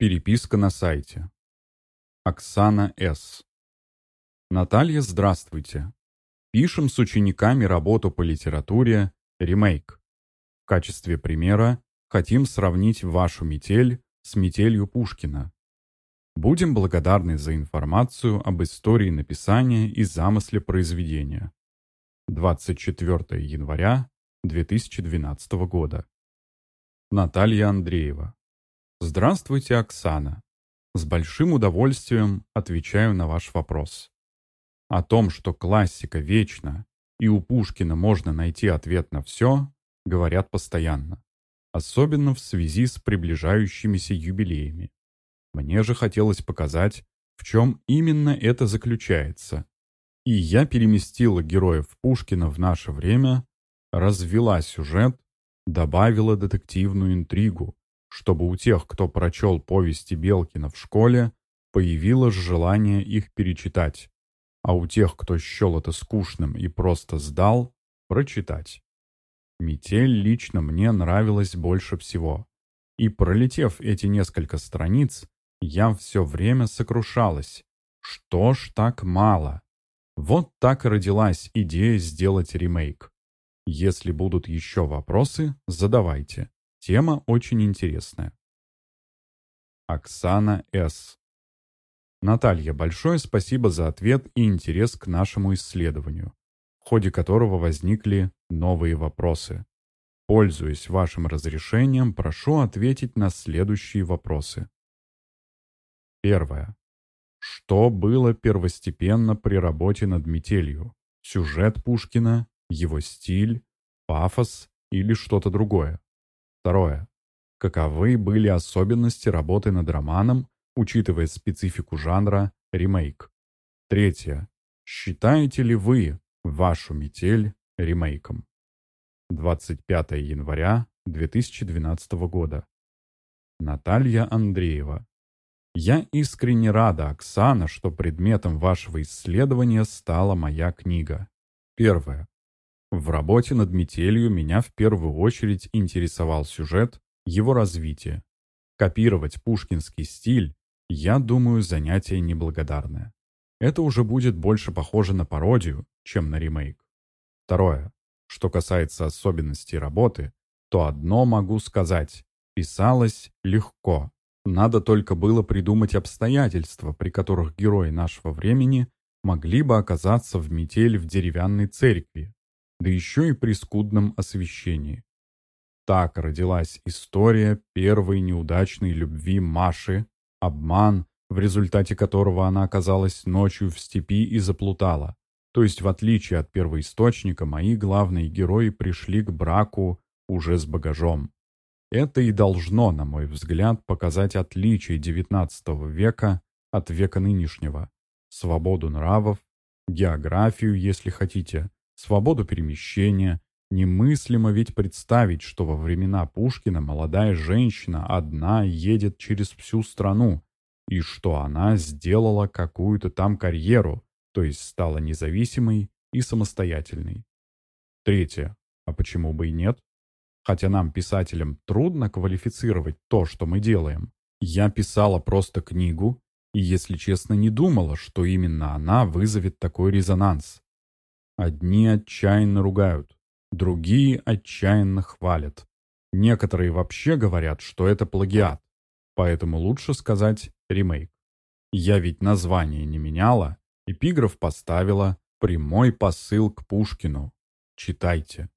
Переписка на сайте. Оксана С. Наталья, здравствуйте. Пишем с учениками работу по литературе «Ремейк». В качестве примера хотим сравнить вашу метель с метелью Пушкина. Будем благодарны за информацию об истории написания и замысле произведения. 24 января 2012 года. Наталья Андреева. Здравствуйте, Оксана. С большим удовольствием отвечаю на ваш вопрос. О том, что классика вечна и у Пушкина можно найти ответ на все, говорят постоянно. Особенно в связи с приближающимися юбилеями. Мне же хотелось показать, в чем именно это заключается. И я переместила героев Пушкина в наше время, развела сюжет, добавила детективную интригу, чтобы у тех, кто прочел повести Белкина в школе, появилось желание их перечитать, а у тех, кто счел это скучным и просто сдал, прочитать. «Метель» лично мне нравилась больше всего. И пролетев эти несколько страниц, я все время сокрушалась. Что ж так мало? Вот так и родилась идея сделать ремейк. Если будут еще вопросы, задавайте. Тема очень интересная. Оксана С. Наталья, большое спасибо за ответ и интерес к нашему исследованию, в ходе которого возникли новые вопросы. Пользуясь вашим разрешением, прошу ответить на следующие вопросы. Первое. Что было первостепенно при работе над метелью? Сюжет Пушкина, его стиль, пафос или что-то другое? Второе. Каковы были особенности работы над романом, учитывая специфику жанра ремейк? Третье. Считаете ли вы вашу метель ремейком? 25 января 2012 года. Наталья Андреева. Я искренне рада, Оксана, что предметом вашего исследования стала моя книга. Первое. В работе над метелью меня в первую очередь интересовал сюжет, его развитие. Копировать пушкинский стиль, я думаю, занятие неблагодарное. Это уже будет больше похоже на пародию, чем на ремейк. Второе. Что касается особенностей работы, то одно могу сказать. Писалось легко. Надо только было придумать обстоятельства, при которых герои нашего времени могли бы оказаться в метель в деревянной церкви, да еще и при скудном освещении. Так родилась история первой неудачной любви Маши, обман, в результате которого она оказалась ночью в степи и заплутала. То есть, в отличие от первоисточника, мои главные герои пришли к браку уже с багажом. Это и должно, на мой взгляд, показать отличие XIX века от века нынешнего. Свободу нравов, географию, если хотите, свободу перемещения. Немыслимо ведь представить, что во времена Пушкина молодая женщина одна едет через всю страну, и что она сделала какую-то там карьеру, то есть стала независимой и самостоятельной. Третье. А почему бы и нет? Хотя нам, писателям, трудно квалифицировать то, что мы делаем. Я писала просто книгу, и, если честно, не думала, что именно она вызовет такой резонанс. Одни отчаянно ругают, другие отчаянно хвалят. Некоторые вообще говорят, что это плагиат, поэтому лучше сказать ремейк. Я ведь название не меняла, эпиграф поставила, прямой посыл к Пушкину. Читайте.